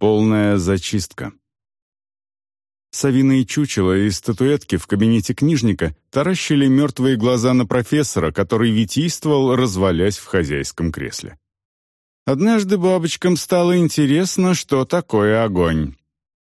Полная зачистка. Чучела и статуэтки в кабинете книжника таращили мертвые глаза на профессора, который витийствовал, развалясь в хозяйском кресле. Однажды бабочкам стало интересно, что такое огонь.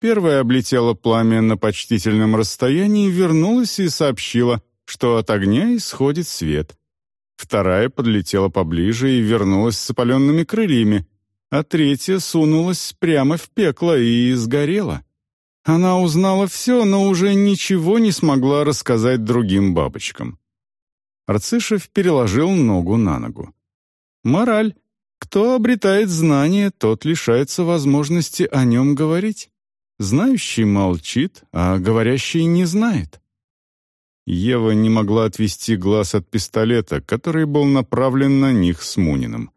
Первая облетела пламя на почтительном расстоянии, вернулась и сообщила, что от огня исходит свет. Вторая подлетела поближе и вернулась с опаленными крыльями, а третья сунулась прямо в пекло и сгорела. Она узнала все, но уже ничего не смогла рассказать другим бабочкам. Арцишев переложил ногу на ногу. Мораль. Кто обретает знание, тот лишается возможности о нем говорить. Знающий молчит, а говорящий не знает. Ева не могла отвести глаз от пистолета, который был направлен на них с Муниным.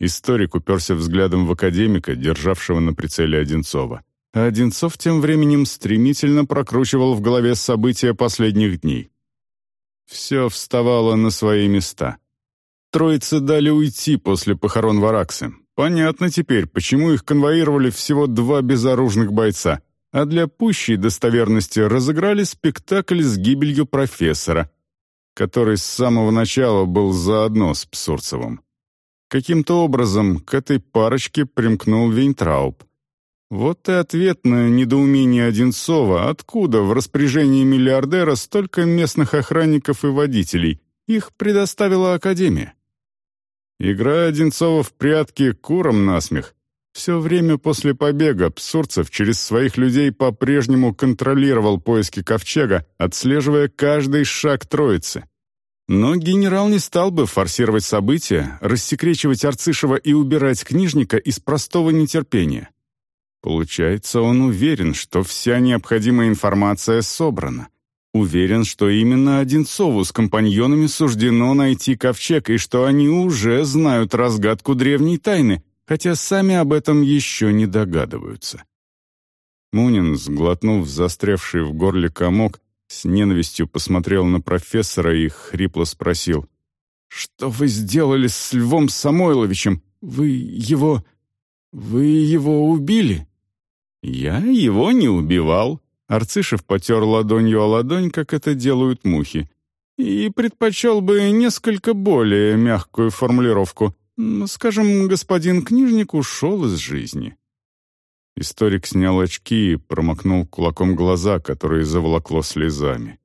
Историк уперся взглядом в академика, державшего на прицеле Одинцова. А Одинцов тем временем стремительно прокручивал в голове события последних дней. Все вставало на свои места. Троицы дали уйти после похорон Вараксы. Понятно теперь, почему их конвоировали всего два безоружных бойца, а для пущей достоверности разыграли спектакль с гибелью профессора, который с самого начала был заодно с Псурцевым. Каким-то образом к этой парочке примкнул Вейнтрауб. Вот и ответ на недоумение Одинцова, откуда в распоряжении миллиардера столько местных охранников и водителей. Их предоставила Академия. Игра Одинцова в прятки куром насмех. Все время после побега Псурцев через своих людей по-прежнему контролировал поиски ковчега, отслеживая каждый шаг троицы. Но генерал не стал бы форсировать события, рассекречивать Арцишева и убирать книжника из простого нетерпения. Получается, он уверен, что вся необходимая информация собрана. Уверен, что именно Одинцову с компаньонами суждено найти ковчег и что они уже знают разгадку древней тайны, хотя сами об этом еще не догадываются. Мунин, сглотнув застрявший в горле комок, с ненавистью посмотрел на профессора и хрипло спросил. «Что вы сделали с Львом Самойловичем? Вы его... вы его убили?» «Я его не убивал», — Арцишев потер ладонью о ладонь, как это делают мухи, и предпочел бы несколько более мягкую формулировку. Скажем, господин книжник ушел из жизни. Историк снял очки и промокнул кулаком глаза, которые заволокло слезами.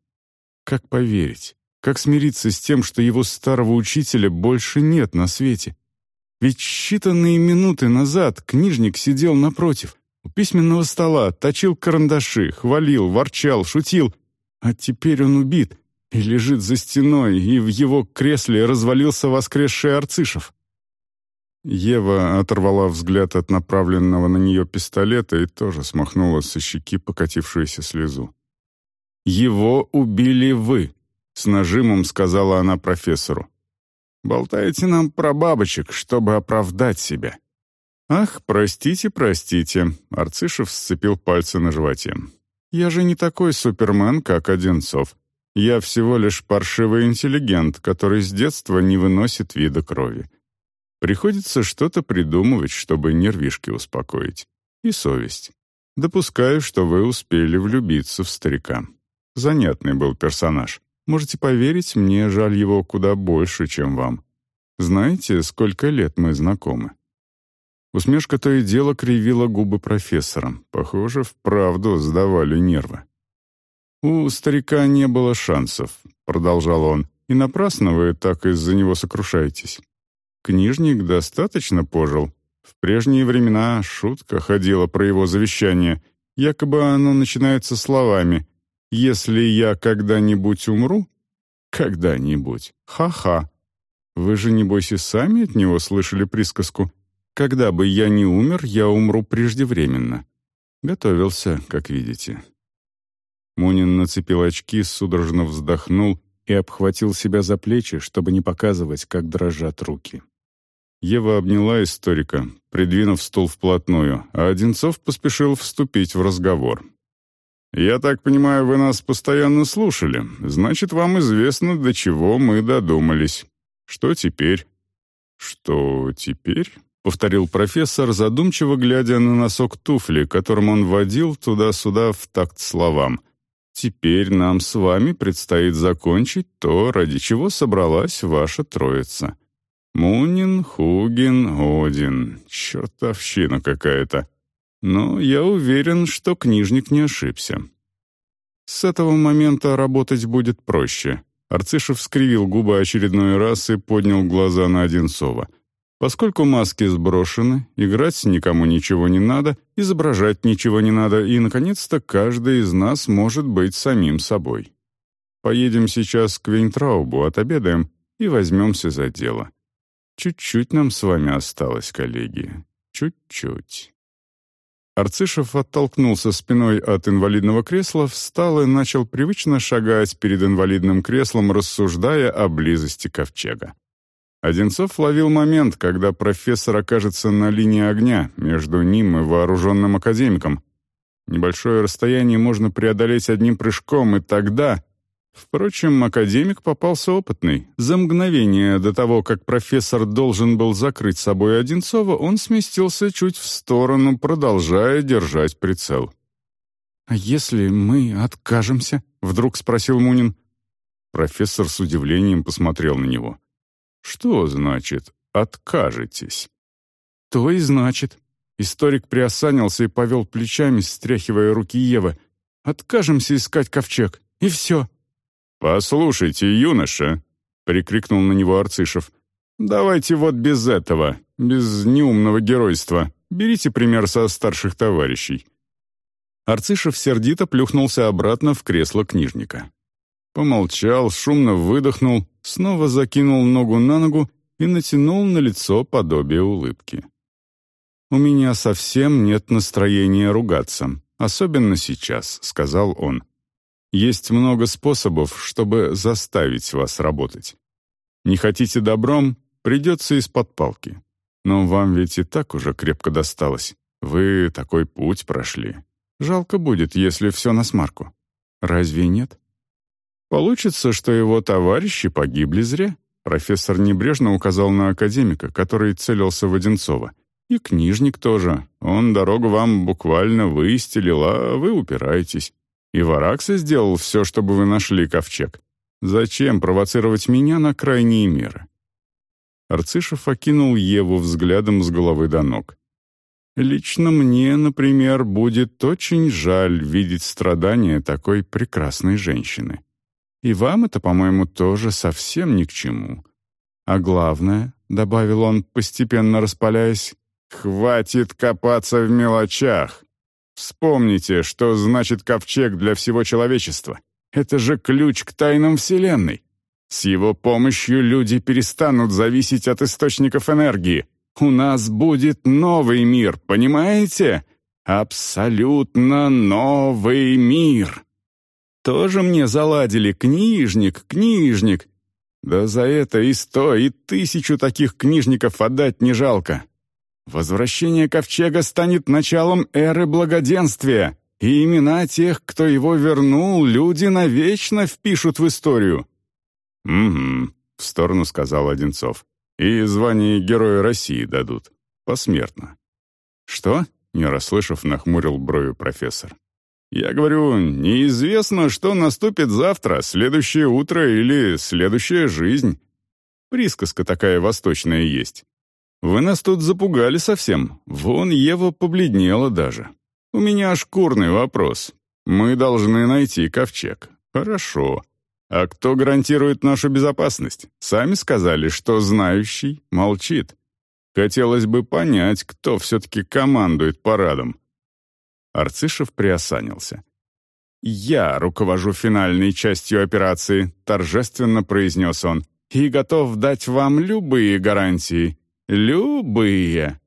Как поверить? Как смириться с тем, что его старого учителя больше нет на свете? Ведь считанные минуты назад книжник сидел напротив, у письменного стола, точил карандаши, хвалил, ворчал, шутил. А теперь он убит и лежит за стеной, и в его кресле развалился воскресший Арцишев. Ева оторвала взгляд от направленного на нее пистолета и тоже смахнула со щеки покатившуюся слезу. «Его убили вы», — с нажимом сказала она профессору. «Болтаете нам про бабочек, чтобы оправдать себя». «Ах, простите, простите», — Арцишев сцепил пальцы на животе. «Я же не такой супермен, как Одинцов. Я всего лишь паршивый интеллигент, который с детства не выносит вида крови. Приходится что-то придумывать, чтобы нервишки успокоить. И совесть. Допускаю, что вы успели влюбиться в старика. Занятный был персонаж. Можете поверить, мне жаль его куда больше, чем вам. Знаете, сколько лет мы знакомы?» Усмешка то и дело кривила губы профессора. Похоже, вправду сдавали нервы. «У старика не было шансов», — продолжал он, «и напрасно вы так из-за него сокрушаетесь. Книжник достаточно пожил. В прежние времена шутка ходила про его завещание. Якобы оно начинается словами «Если я когда-нибудь умру...» «Когда-нибудь. Ха-ха. Вы же, небось, и сами от него слышали присказку «Когда бы я не умер, я умру преждевременно». Готовился, как видите. Мунин нацепил очки, судорожно вздохнул и обхватил себя за плечи, чтобы не показывать, как дрожат руки. Ева обняла историка, придвинув стул вплотную, а Одинцов поспешил вступить в разговор. «Я так понимаю, вы нас постоянно слушали. Значит, вам известно, до чего мы додумались. Что теперь?» «Что теперь?» — повторил профессор, задумчиво глядя на носок туфли, которым он водил туда-сюда в такт словам. «Теперь нам с вами предстоит закончить то, ради чего собралась ваша троица. Мунин, Хугин, Один. Чертовщина какая-то. Но я уверен, что книжник не ошибся. С этого момента работать будет проще». Арцишев скривил губы очередной раз и поднял глаза на Одинцова — Поскольку маски сброшены, играть никому ничего не надо, изображать ничего не надо, и, наконец-то, каждый из нас может быть самим собой. Поедем сейчас к Вейнтраубу, отобедаем и возьмемся за дело. Чуть-чуть нам с вами осталось, коллеги. Чуть-чуть. Арцишев оттолкнулся спиной от инвалидного кресла, встал и начал привычно шагать перед инвалидным креслом, рассуждая о близости ковчега. Одинцов ловил момент, когда профессор окажется на линии огня между ним и вооруженным академиком. Небольшое расстояние можно преодолеть одним прыжком, и тогда... Впрочем, академик попался опытный. За мгновение до того, как профессор должен был закрыть собой Одинцова, он сместился чуть в сторону, продолжая держать прицел. «А если мы откажемся?» — вдруг спросил Мунин. Профессор с удивлением посмотрел на него. «Что значит «откажетесь»?» «То и значит». Историк приосанился и повел плечами, стряхивая руки Евы. «Откажемся искать ковчег, и все». «Послушайте, юноша», — прикрикнул на него Арцишев, «давайте вот без этого, без неумного геройства. Берите пример со старших товарищей». Арцишев сердито плюхнулся обратно в кресло книжника. Помолчал, шумно выдохнул, снова закинул ногу на ногу и натянул на лицо подобие улыбки. «У меня совсем нет настроения ругаться, особенно сейчас», — сказал он. «Есть много способов, чтобы заставить вас работать. Не хотите добром, придется из-под палки. Но вам ведь и так уже крепко досталось. Вы такой путь прошли. Жалко будет, если все на смарку. Разве нет?» Получится, что его товарищи погибли зря. Профессор небрежно указал на академика, который целился в Одинцова. И книжник тоже. Он дорогу вам буквально выстелил, а вы упираетесь. И Варакса сделал все, чтобы вы нашли ковчег. Зачем провоцировать меня на крайние меры? Арцишев окинул Еву взглядом с головы до ног. «Лично мне, например, будет очень жаль видеть страдания такой прекрасной женщины. И вам это, по-моему, тоже совсем ни к чему. А главное, — добавил он, постепенно распаляясь, — хватит копаться в мелочах. Вспомните, что значит ковчег для всего человечества. Это же ключ к тайнам Вселенной. С его помощью люди перестанут зависеть от источников энергии. У нас будет новый мир, понимаете? Абсолютно новый мир. Тоже мне заладили книжник, книжник. Да за это и сто, и тысячу таких книжников отдать не жалко. Возвращение ковчега станет началом эры благоденствия, и имена тех, кто его вернул, люди навечно впишут в историю». «Угу», — в сторону сказал Одинцов. «И звание Героя России дадут. Посмертно». «Что?» — не расслышав, нахмурил брови профессор. Я говорю, неизвестно, что наступит завтра, следующее утро или следующая жизнь. Присказка такая восточная есть. Вы нас тут запугали совсем. Вон Ева побледнела даже. У меня шкурный вопрос. Мы должны найти ковчег. Хорошо. А кто гарантирует нашу безопасность? Сами сказали, что знающий молчит. Хотелось бы понять, кто все-таки командует парадом. Арцишев приосанился. «Я руковожу финальной частью операции», — торжественно произнес он, «и готов дать вам любые гарантии. Любые».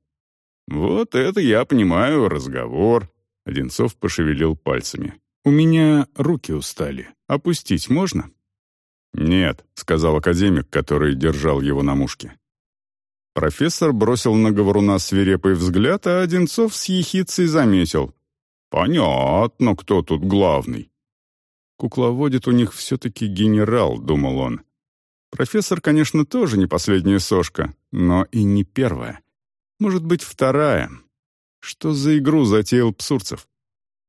«Вот это я понимаю разговор», — Одинцов пошевелил пальцами. «У меня руки устали. Опустить можно?» «Нет», — сказал академик, который держал его на мушке. Профессор бросил на говоруна свирепый взгляд, а Одинцов с ехицей заметил. «Понятно, кто тут главный». «Кукловодит у них все-таки генерал», — думал он. «Профессор, конечно, тоже не последняя сошка, но и не первая. Может быть, вторая. Что за игру затеял Псурцев?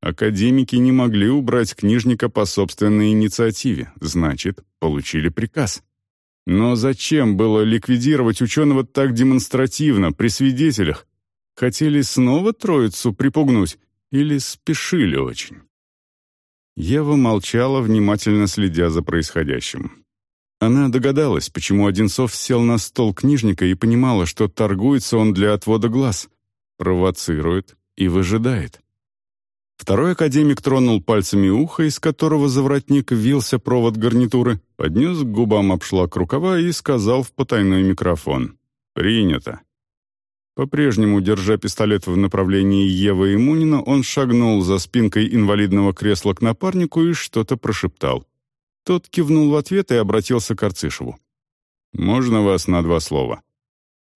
Академики не могли убрать книжника по собственной инициативе, значит, получили приказ. Но зачем было ликвидировать ученого так демонстративно, при свидетелях? Хотели снова троицу припугнуть или спешили очень? Ева молчала, внимательно следя за происходящим. Она догадалась, почему Одинцов сел на стол книжника и понимала, что торгуется он для отвода глаз, провоцирует и выжидает. Второй академик тронул пальцами ухо, из которого за воротник вился провод гарнитуры, поднес к губам обшлак рукава и сказал в потайной микрофон «Принято». По-прежнему, держа пистолет в направлении Евы и Мунина, он шагнул за спинкой инвалидного кресла к напарнику и что-то прошептал. Тот кивнул в ответ и обратился к Арцишеву. «Можно вас на два слова?»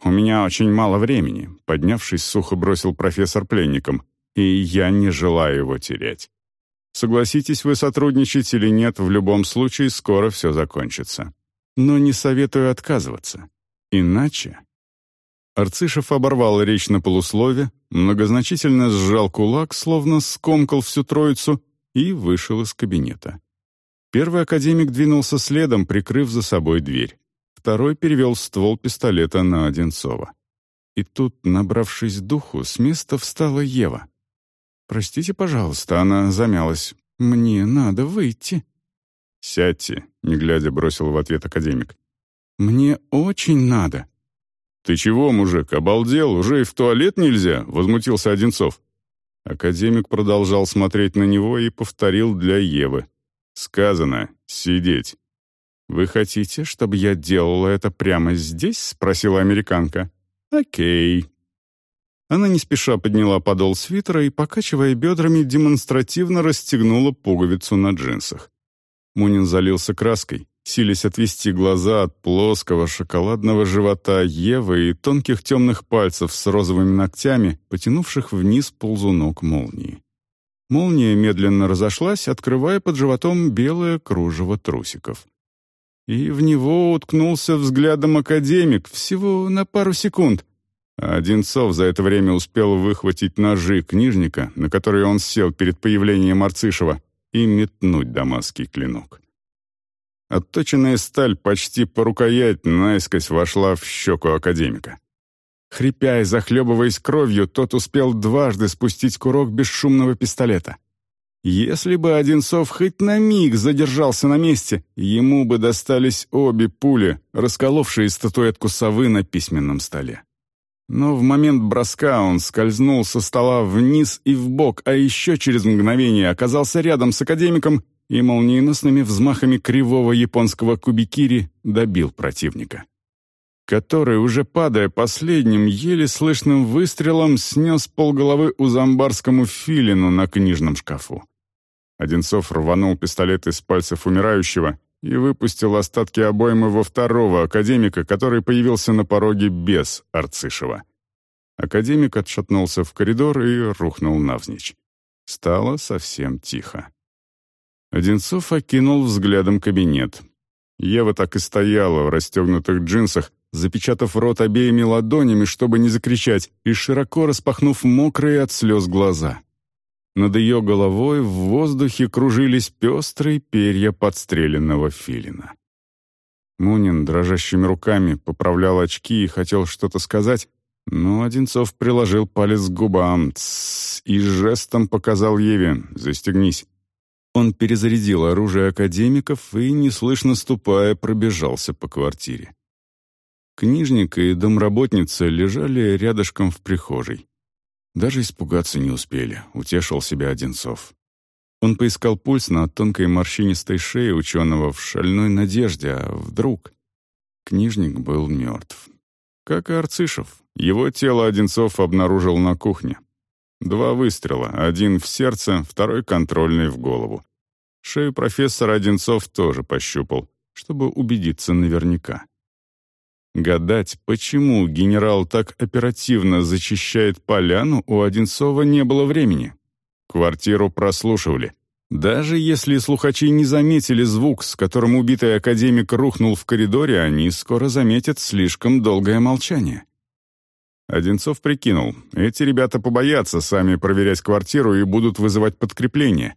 «У меня очень мало времени», — поднявшись, сухо бросил профессор пленником, «и я не желаю его терять. Согласитесь вы сотрудничать или нет, в любом случае скоро все закончится. Но не советую отказываться. Иначе...» Арцишев оборвал речь на полуслове, многозначительно сжал кулак, словно скомкал всю троицу, и вышел из кабинета. Первый академик двинулся следом, прикрыв за собой дверь. Второй перевел ствол пистолета на Одинцова. И тут, набравшись духу, с места встала Ева. «Простите, пожалуйста», — она замялась. «Мне надо выйти». «Сядьте», — не глядя бросил в ответ академик. «Мне очень надо». «Ты чего, мужик, обалдел? Уже и в туалет нельзя?» — возмутился Одинцов. Академик продолжал смотреть на него и повторил для Евы. «Сказано, сидеть». «Вы хотите, чтобы я делала это прямо здесь?» — спросила американка. «Окей». Она не спеша подняла подол свитера и, покачивая бедрами, демонстративно расстегнула пуговицу на джинсах. Мунин залился краской, силясь отвести глаза от плоского шоколадного живота Евы и тонких темных пальцев с розовыми ногтями, потянувших вниз ползунок молнии. Молния медленно разошлась, открывая под животом белое кружево трусиков. И в него уткнулся взглядом академик всего на пару секунд. А Одинцов за это время успел выхватить ножи книжника, на которые он сел перед появлением Арцишева, и метнуть дамасский клинок. Отточенная сталь почти по рукоять наискось вошла в щеку академика. Хрипя и захлебываясь кровью, тот успел дважды спустить курок бесшумного пистолета. Если бы Одинцов хоть на миг задержался на месте, ему бы достались обе пули, расколовшие статуэтку совы на письменном столе. Но в момент броска он скользнул со стола вниз и вбок, а еще через мгновение оказался рядом с академиком и молниеносными взмахами кривого японского кубикири добил противника который, уже падая последним, еле слышным выстрелом снес полголовы у зомбарскому филину на книжном шкафу. Одинцов рванул пистолет из пальцев умирающего и выпустил остатки обоймы во второго академика, который появился на пороге без Арцишева. Академик отшатнулся в коридор и рухнул навзничь. Стало совсем тихо. Одинцов окинул взглядом кабинет. Ева так и стояла в расстегнутых джинсах, запечатав рот обеими ладонями, чтобы не закричать, и широко распахнув мокрые от слез глаза. Над ее головой в воздухе кружились пестрые перья подстреленного филина. Мунин дрожащими руками поправлял очки и хотел что-то сказать, но Одинцов приложил палец к губам и жестом показал Еве «Застегнись». Он перезарядил оружие академиков и, неслышно ступая, пробежался по квартире. Книжник и домработница лежали рядышком в прихожей. Даже испугаться не успели, утешил себя Одинцов. Он поискал пульс на тонкой морщинистой шее ученого в шальной надежде, а вдруг... Книжник был мертв. Как и Арцишев, его тело Одинцов обнаружил на кухне. Два выстрела, один в сердце, второй контрольный в голову. Шею профессора Одинцов тоже пощупал, чтобы убедиться наверняка. Гадать, почему генерал так оперативно зачищает поляну, у Одинцова не было времени. Квартиру прослушивали. Даже если слухачи не заметили звук, с которым убитый академик рухнул в коридоре, они скоро заметят слишком долгое молчание. Одинцов прикинул, эти ребята побоятся сами проверять квартиру и будут вызывать подкрепление.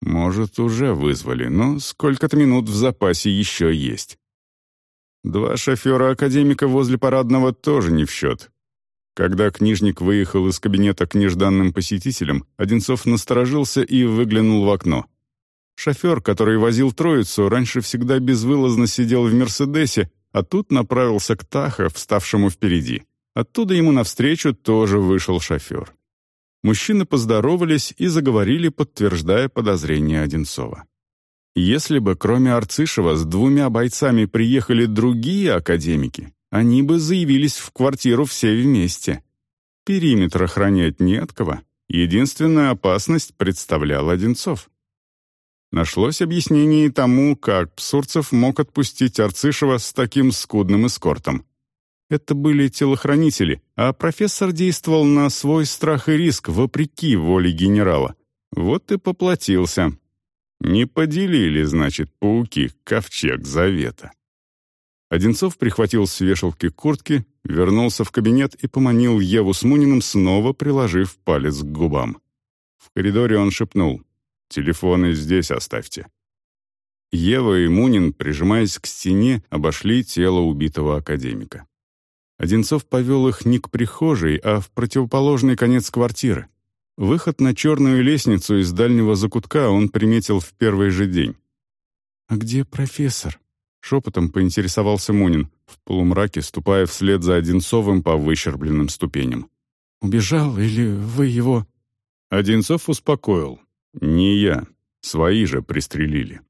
Может, уже вызвали, но сколько-то минут в запасе еще есть. Два шофера академика возле парадного тоже не в счет. Когда книжник выехал из кабинета к нежданным посетителям, Одинцов насторожился и выглянул в окно. Шофер, который возил троицу, раньше всегда безвылазно сидел в «Мерседесе», а тут направился к Таха, вставшему впереди. Оттуда ему навстречу тоже вышел шофер. Мужчины поздоровались и заговорили, подтверждая подозрения Одинцова. Если бы кроме Арцишева с двумя бойцами приехали другие академики, они бы заявились в квартиру все вместе. Периметр охранять не от кого. Единственная опасность представлял Одинцов. Нашлось объяснение тому, как Псурцев мог отпустить Арцишева с таким скудным эскортом. Это были телохранители, а профессор действовал на свой страх и риск, вопреки воле генерала. Вот и поплатился. Не поделили, значит, пауки ковчег завета. Одинцов прихватил с вешалки куртки, вернулся в кабинет и поманил Еву с Муниным, снова приложив палец к губам. В коридоре он шепнул «Телефоны здесь оставьте». Ева и Мунин, прижимаясь к стене, обошли тело убитого академика. Одинцов повел их не к прихожей, а в противоположный конец квартиры. Выход на черную лестницу из дальнего закутка он приметил в первый же день. «А где профессор?» — шепотом поинтересовался Мунин, в полумраке ступая вслед за Одинцовым по выщербленным ступеням. «Убежал или вы его...» Одинцов успокоил. «Не я. Свои же пристрелили».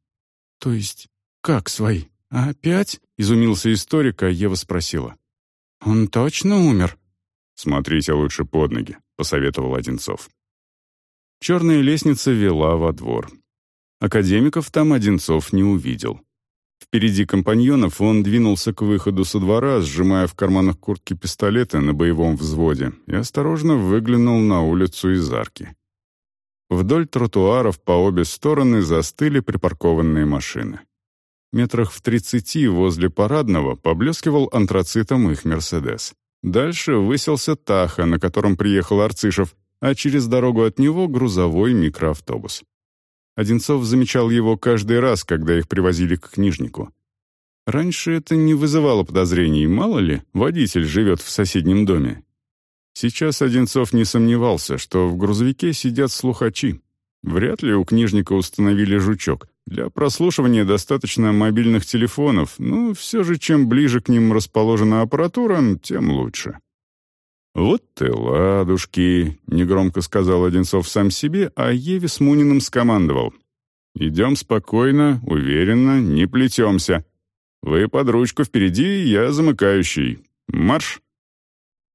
«То есть как свои? Опять?» — изумился историк, а Ева спросила. «Он точно умер?» «Смотрите лучше под ноги», — посоветовал Одинцов. Черная лестница вела во двор. Академиков там Одинцов не увидел. Впереди компаньонов он двинулся к выходу со двора, сжимая в карманах куртки пистолеты на боевом взводе, и осторожно выглянул на улицу из арки. Вдоль тротуаров по обе стороны застыли припаркованные машины метрах в тридцати возле парадного поблескивал антрацитом их «Мерседес». Дальше выселся Таха, на котором приехал Арцишев, а через дорогу от него грузовой микроавтобус. Одинцов замечал его каждый раз, когда их привозили к книжнику. Раньше это не вызывало подозрений, мало ли, водитель живет в соседнем доме. Сейчас Одинцов не сомневался, что в грузовике сидят слухачи. Вряд ли у книжника установили жучок, для прослушивания достаточно мобильных телефонов, но все же чем ближе к ним расположена аппаратура, тем лучше. «Вот ты ладушки», — негромко сказал Одинцов сам себе, а Еве с Муниным скомандовал. «Идем спокойно, уверенно, не плетемся. Вы под ручку впереди, я замыкающий. Марш!»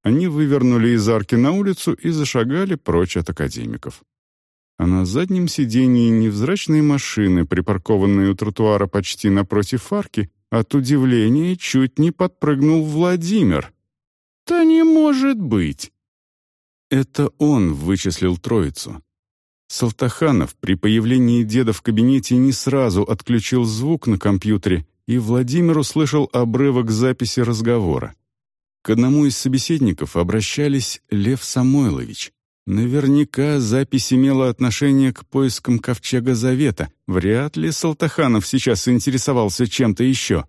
Они вывернули из арки на улицу и зашагали прочь от академиков а на заднем сидении невзрачной машины, припаркованной у тротуара почти напротив арки, от удивления чуть не подпрыгнул Владимир. «Да не может быть!» Это он вычислил троицу. Салтаханов при появлении деда в кабинете не сразу отключил звук на компьютере, и Владимир услышал обрывок записи разговора. К одному из собеседников обращались Лев Самойлович. Наверняка запись имела отношение к поискам Ковчега Завета. Вряд ли Салтаханов сейчас интересовался чем-то еще.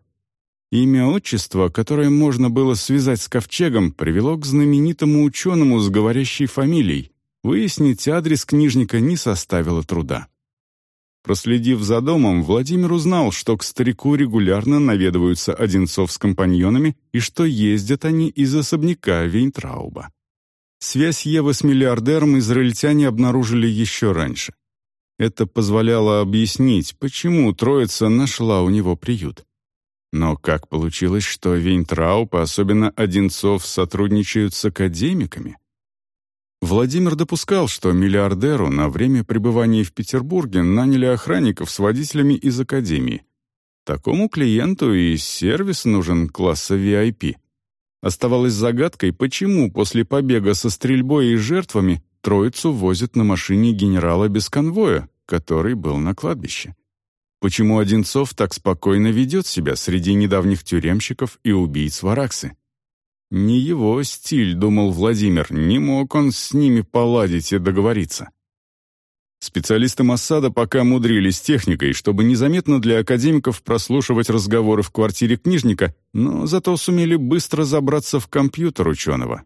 Имя отчество, которое можно было связать с Ковчегом, привело к знаменитому ученому с говорящей фамилией. Выяснить адрес книжника не составило труда. Проследив за домом, Владимир узнал, что к старику регулярно наведываются Одинцов с компаньонами и что ездят они из особняка Вейнтрауба. Связь Евы с миллиардером израильтяне обнаружили еще раньше. Это позволяло объяснить, почему троица нашла у него приют. Но как получилось, что Вейнтрауб, особенно Одинцов, сотрудничают с академиками? Владимир допускал, что миллиардеру на время пребывания в Петербурге наняли охранников с водителями из академии. Такому клиенту и сервис нужен класса VIP. Оставалось загадкой, почему после побега со стрельбой и жертвами троицу возят на машине генерала без конвоя, который был на кладбище. Почему Одинцов так спокойно ведет себя среди недавних тюремщиков и убийц Вараксы? Не его стиль, думал Владимир, не мог он с ними поладить и договориться. Специалисты Моссада пока мудрились техникой, чтобы незаметно для академиков прослушивать разговоры в квартире книжника, но зато сумели быстро забраться в компьютер ученого.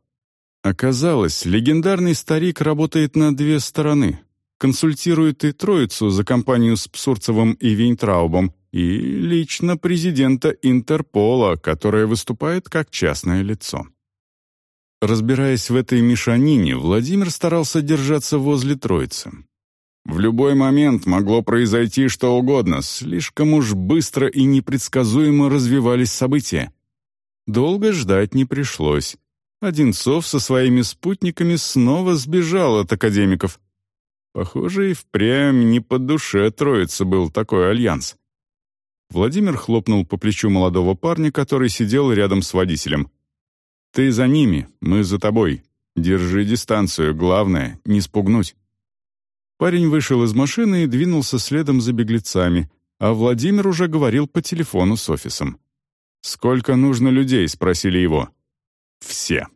Оказалось, легендарный старик работает на две стороны. Консультирует и троицу за компанию с Псурцевым и Вейнтраубом, и лично президента Интерпола, которая выступает как частное лицо. Разбираясь в этой мешанине, Владимир старался держаться возле троицы. В любой момент могло произойти что угодно, слишком уж быстро и непредсказуемо развивались события. Долго ждать не пришлось. Одинцов со своими спутниками снова сбежал от академиков. Похоже, и впрямь не по душе троицы был такой альянс. Владимир хлопнул по плечу молодого парня, который сидел рядом с водителем. «Ты за ними, мы за тобой. Держи дистанцию, главное — не спугнуть». Парень вышел из машины и двинулся следом за беглецами, а Владимир уже говорил по телефону с офисом. «Сколько нужно людей?» — спросили его. «Все»,